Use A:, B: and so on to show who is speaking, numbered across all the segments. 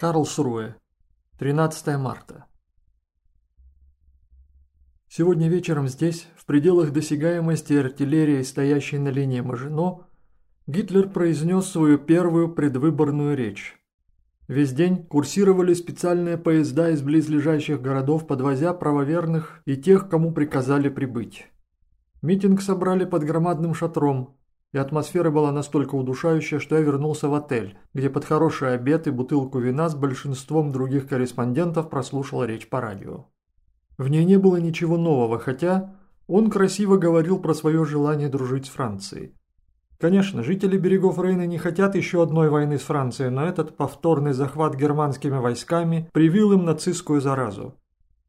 A: Карлсруэ, 13 марта. Сегодня вечером здесь, в пределах досягаемости артиллерии, стоящей на линии Мажино, Гитлер произнес свою первую предвыборную речь. Весь день курсировали специальные поезда из близлежащих городов, подвозя правоверных и тех, кому приказали прибыть. Митинг собрали под громадным шатром, и атмосфера была настолько удушающая, что я вернулся в отель, где под хороший обед и бутылку вина с большинством других корреспондентов прослушал речь по радио. В ней не было ничего нового, хотя он красиво говорил про свое желание дружить с Францией. Конечно, жители берегов Рейна не хотят еще одной войны с Францией, но этот повторный захват германскими войсками привил им нацистскую заразу.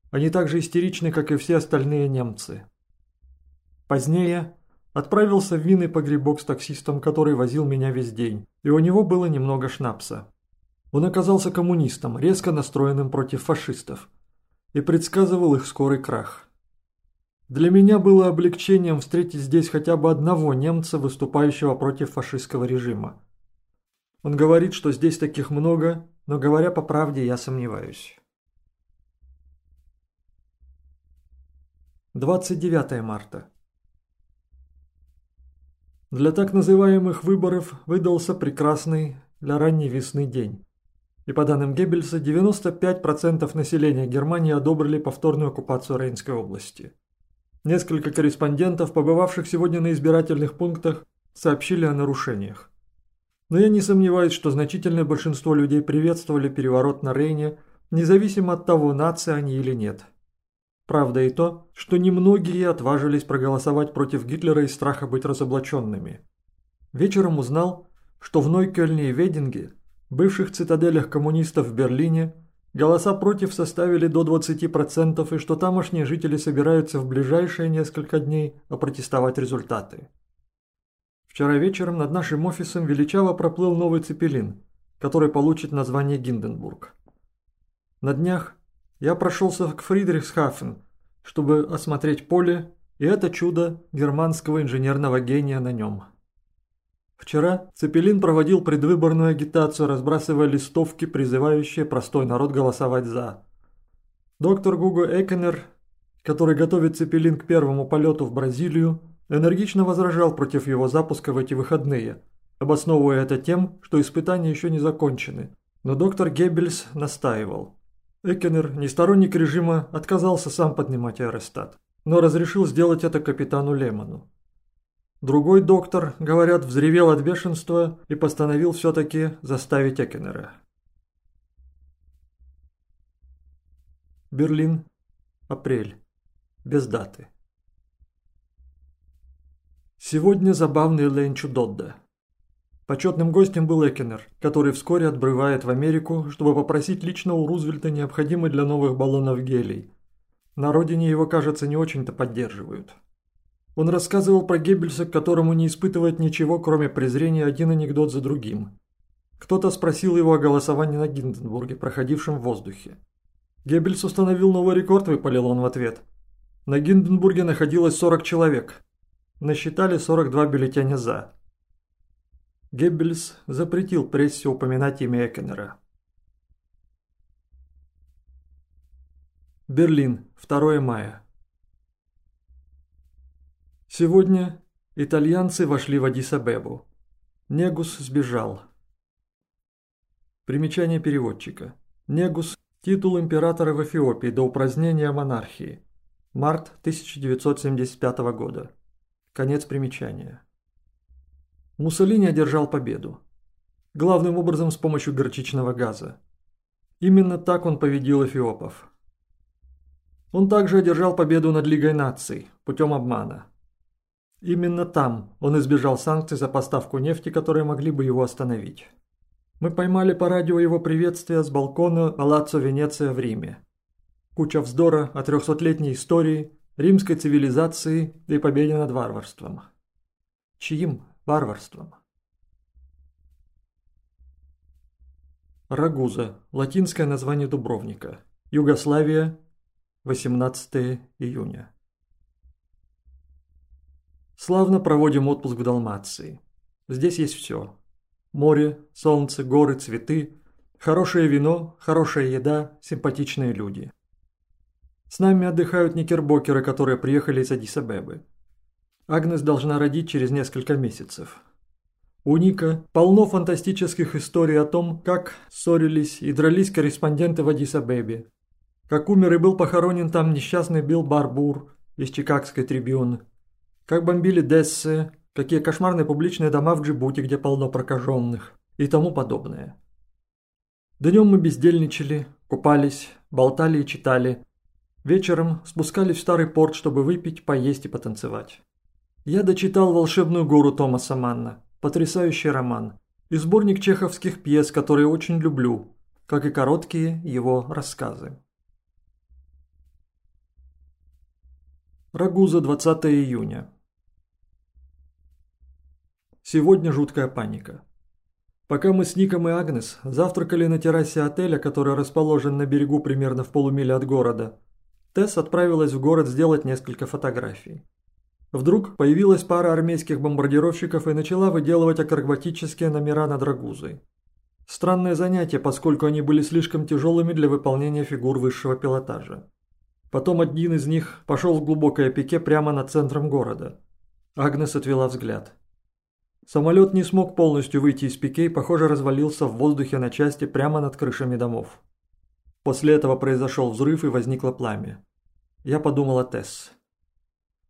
A: Они так же истеричны, как и все остальные немцы. Позднее Отправился в винный погребок с таксистом, который возил меня весь день, и у него было немного шнапса. Он оказался коммунистом, резко настроенным против фашистов, и предсказывал их скорый крах. Для меня было облегчением встретить здесь хотя бы одного немца, выступающего против фашистского режима. Он говорит, что здесь таких много, но говоря по правде, я сомневаюсь. 29 марта. Для так называемых выборов выдался прекрасный для ранней весны день. И по данным Геббельса, 95% населения Германии одобрили повторную оккупацию Рейнской области. Несколько корреспондентов, побывавших сегодня на избирательных пунктах, сообщили о нарушениях. Но я не сомневаюсь, что значительное большинство людей приветствовали переворот на Рейне, независимо от того, нация они или нет. Правда и то, что немногие отважились проголосовать против Гитлера из страха быть разоблаченными. Вечером узнал, что в Нойкельне и Вединге, бывших цитаделях коммунистов в Берлине, голоса против составили до 20% и что тамошние жители собираются в ближайшие несколько дней опротестовать результаты. Вчера вечером над нашим офисом величаво проплыл новый цепелин, который получит название Гинденбург. На днях я прошелся к Фридрихсхафен, чтобы осмотреть поле и это чудо германского инженерного гения на нем. Вчера Цепелин проводил предвыборную агитацию, разбрасывая листовки, призывающие простой народ голосовать «за». Доктор Гуго Экенер, который готовит Цепелин к первому полету в Бразилию, энергично возражал против его запуска в эти выходные, обосновывая это тем, что испытания еще не закончены. Но доктор Геббельс настаивал – Экенер, не сторонник режима, отказался сам поднимать аэростат, но разрешил сделать это капитану Лемону. Другой доктор, говорят, взревел от бешенства и постановил все-таки заставить Экенера. Берлин. Апрель. Без даты. Сегодня забавный ленч у Додда. Почетным гостем был Экенер, который вскоре отбрывает в Америку, чтобы попросить лично у Рузвельта необходимый для новых баллонов гелий. На родине его, кажется, не очень-то поддерживают. Он рассказывал про Геббельса, к которому не испытывает ничего, кроме презрения один анекдот за другим. Кто-то спросил его о голосовании на Гинденбурге, проходившем в воздухе. Геббельс установил новый рекорд, выпалил он в ответ. На Гинденбурге находилось 40 человек. Насчитали 42 бюллетеня «за». Геббельс запретил прессе упоминать имя Экенера. Берлин, 2 мая. Сегодня итальянцы вошли в Адис-Абебу. Негус сбежал. Примечание переводчика. Негус – титул императора в Эфиопии до упразднения монархии. Март 1975 года. Конец примечания. Муссолини одержал победу. Главным образом с помощью горчичного газа. Именно так он победил эфиопов. Он также одержал победу над Лигой наций путем обмана. Именно там он избежал санкций за поставку нефти, которые могли бы его остановить. Мы поймали по радио его приветствие с балкона Палаццо Венеция в Риме. Куча вздора о трехсотлетней истории, римской цивилизации и победе над варварством. Чьим варварством. Рагуза. Латинское название Дубровника. Югославия. 18 июня. Славно проводим отпуск в Далмации. Здесь есть все. Море, солнце, горы, цветы, Хорошее вино, хорошая еда, симпатичные люди. С нами отдыхают никербокеры, которые приехали из Адисабебы. Агнес должна родить через несколько месяцев. У Ника полно фантастических историй о том, как ссорились и дрались корреспонденты в Адисабебе, как умер и был похоронен там несчастный Билл Барбур из Чикагской трибюны, как бомбили Дессе, какие кошмарные публичные дома в Джибути, где полно прокаженных и тому подобное. Днем мы бездельничали, купались, болтали и читали. Вечером спускались в старый порт, чтобы выпить, поесть и потанцевать. Я дочитал «Волшебную гору» Томаса Манна, потрясающий роман, и сборник чеховских пьес, которые очень люблю, как и короткие его рассказы. Рагуза, 20 июня. Сегодня жуткая паника. Пока мы с Ником и Агнес завтракали на террасе отеля, который расположен на берегу примерно в полумиле от города, Тесс отправилась в город сделать несколько фотографий. Вдруг появилась пара армейских бомбардировщиков и начала выделывать акробатические номера над Рагузой. Странное занятие, поскольку они были слишком тяжелыми для выполнения фигур высшего пилотажа. Потом один из них пошел в глубокое пике прямо над центром города. Агнес отвела взгляд. Самолет не смог полностью выйти из пике и, похоже, развалился в воздухе на части прямо над крышами домов. После этого произошел взрыв и возникло пламя. Я подумал о Тесс.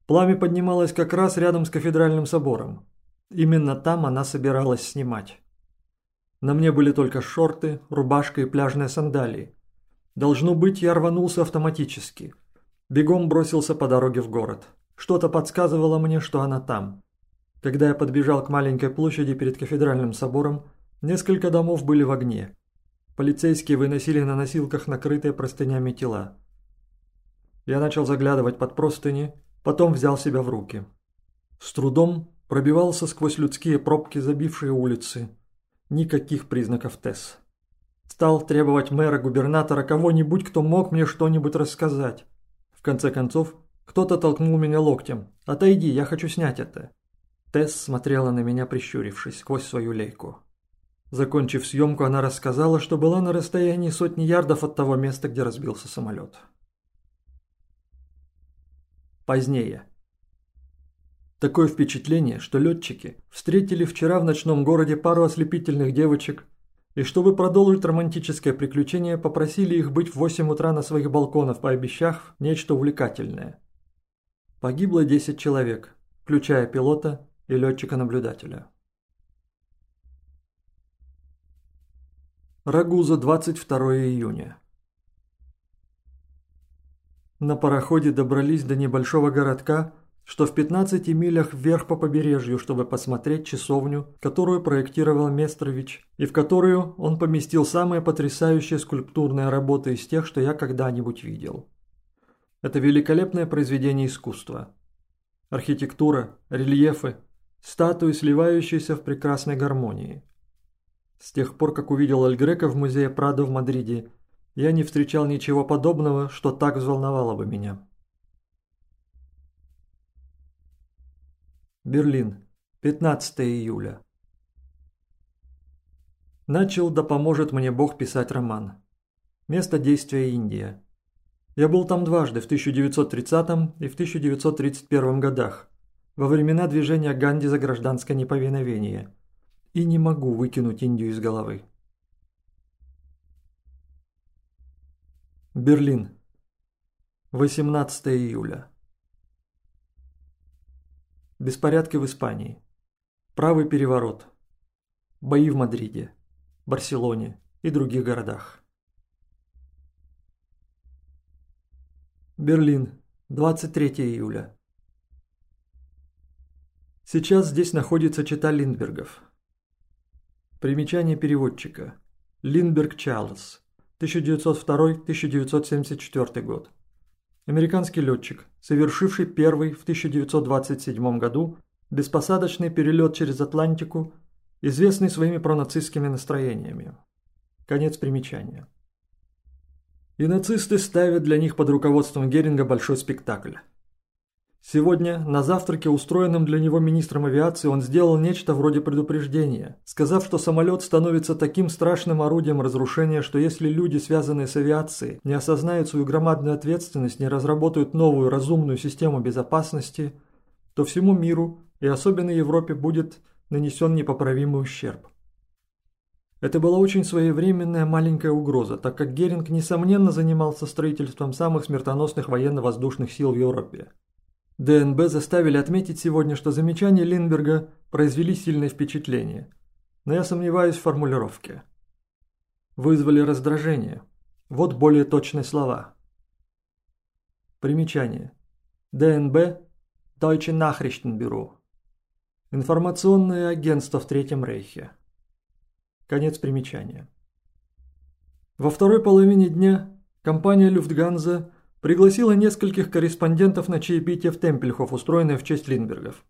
A: Пламя поднималось как раз рядом с кафедральным собором. Именно там она собиралась снимать. На мне были только шорты, рубашка и пляжные сандалии. Должно быть, я рванулся автоматически. Бегом бросился по дороге в город. Что-то подсказывало мне, что она там. Когда я подбежал к маленькой площади перед кафедральным собором, несколько домов были в огне. Полицейские выносили на носилках накрытые простынями тела. Я начал заглядывать под простыни, потом взял себя в руки. С трудом пробивался сквозь людские пробки, забившие улицы. Никаких признаков ТЭС. Стал требовать мэра, губернатора, кого-нибудь, кто мог мне что-нибудь рассказать. В конце концов, кто-то толкнул меня локтем. «Отойди, я хочу снять это». Тесс смотрела на меня, прищурившись, сквозь свою лейку. Закончив съемку, она рассказала, что была на расстоянии сотни ярдов от того места, где разбился самолет. Позднее. Такое впечатление, что летчики встретили вчера в ночном городе пару ослепительных девочек и, чтобы продолжить романтическое приключение, попросили их быть в 8 утра на своих балконах, пообещав нечто увлекательное. Погибло 10 человек, включая пилота и летчика-наблюдателя. Рагуза, 22 июня. На пароходе добрались до небольшого городка, что в 15 милях вверх по побережью, чтобы посмотреть часовню, которую проектировал Местрович, и в которую он поместил самые потрясающие скульптурные работы из тех, что я когда-нибудь видел. Это великолепное произведение искусства. Архитектура, рельефы, статуи, сливающиеся в прекрасной гармонии. С тех пор, как увидел Эль Грека в музее Прадо в Мадриде, я не встречал ничего подобного, что так взволновало бы меня. Берлин, 15 июля. Начал «Да поможет мне Бог писать роман». Место действия Индия. Я был там дважды, в 1930 и в 1931 годах, во времена движения Ганди за гражданское неповиновение. И не могу выкинуть Индию из головы. Берлин. 18 июля. Беспорядки в Испании. Правый переворот. Бои в Мадриде, Барселоне и других городах. Берлин. 23 июля. Сейчас здесь находится чита Линдбергов. Примечание переводчика. Линдберг Чарльз. 1902-1974 год. Американский летчик, совершивший первый в 1927 году беспосадочный перелет через Атлантику, известный своими пронацистскими настроениями. Конец примечания. И нацисты ставят для них под руководством Геринга большой спектакль. Сегодня на завтраке, устроенном для него министром авиации, он сделал нечто вроде предупреждения, сказав, что самолет становится таким страшным орудием разрушения, что если люди, связанные с авиацией, не осознают свою громадную ответственность, не разработают новую разумную систему безопасности, то всему миру, и особенно Европе, будет нанесен непоправимый ущерб. Это была очень своевременная маленькая угроза, так как Геринг, несомненно, занимался строительством самых смертоносных военно-воздушных сил в Европе. ДНБ заставили отметить сегодня, что замечания Линдберга произвели сильное впечатление, но я сомневаюсь в формулировке. Вызвали раздражение. Вот более точные слова. Примечание. ДНБ – Deutsche Nachrichtenbüro. Информационное агентство в Третьем Рейхе. Конец примечания. Во второй половине дня компания Люфтганза пригласила нескольких корреспондентов на чаепитие в Темпельхоф, устроенное в честь Линдбергов.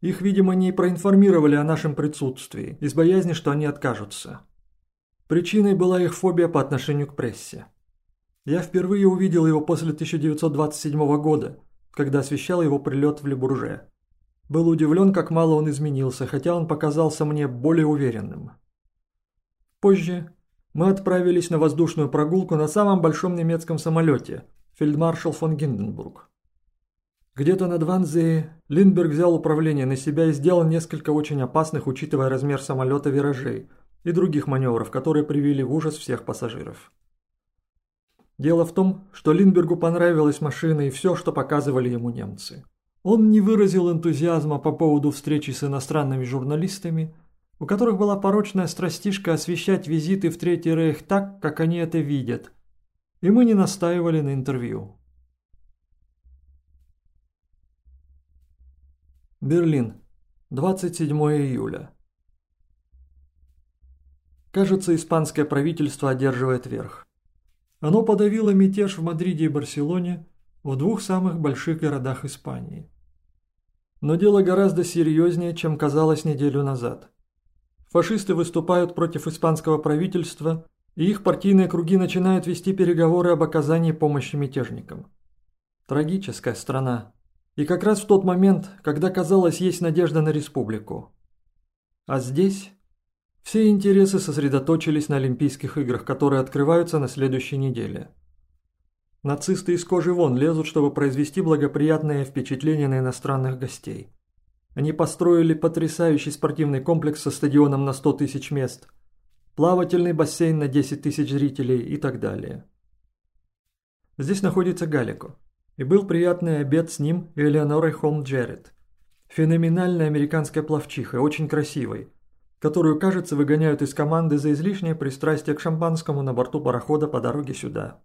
A: Их, видимо, не проинформировали о нашем присутствии, из боязни, что они откажутся. Причиной была их фобия по отношению к прессе. Я впервые увидел его после 1927 года, когда освещал его прилет в Лебурже. Был удивлен, как мало он изменился, хотя он показался мне более уверенным. Позже мы отправились на воздушную прогулку на самом большом немецком самолете – фельдмаршал фон Гинденбург. Где-то над Ванзее Линдберг взял управление на себя и сделал несколько очень опасных, учитывая размер самолета, виражей и других маневров, которые привели в ужас всех пассажиров. Дело в том, что Линдбергу понравилась машина и все, что показывали ему немцы. Он не выразил энтузиазма по поводу встречи с иностранными журналистами, у которых была порочная страстишка освещать визиты в Третий Рейх так, как они это видят, и мы не настаивали на интервью. Берлин, 27 июля. Кажется, испанское правительство одерживает верх. Оно подавило мятеж в Мадриде и Барселоне, в двух самых больших городах Испании. Но дело гораздо серьезнее, чем казалось неделю назад. Фашисты выступают против испанского правительства, и их партийные круги начинают вести переговоры об оказании помощи мятежникам. Трагическая страна. И как раз в тот момент, когда казалось есть надежда на республику. А здесь все интересы сосредоточились на Олимпийских играх, которые открываются на следующей неделе. Нацисты из кожи вон лезут, чтобы произвести благоприятное впечатление на иностранных гостей. Они построили потрясающий спортивный комплекс со стадионом на 100 тысяч мест, плавательный бассейн на 10 тысяч зрителей и так далее. Здесь находится Галико, и был приятный обед с ним и Элеонорой Холм Джеррит, феноменальной американской пловчихой, очень красивой, которую, кажется, выгоняют из команды за излишнее пристрастие к шампанскому на борту парохода по дороге сюда.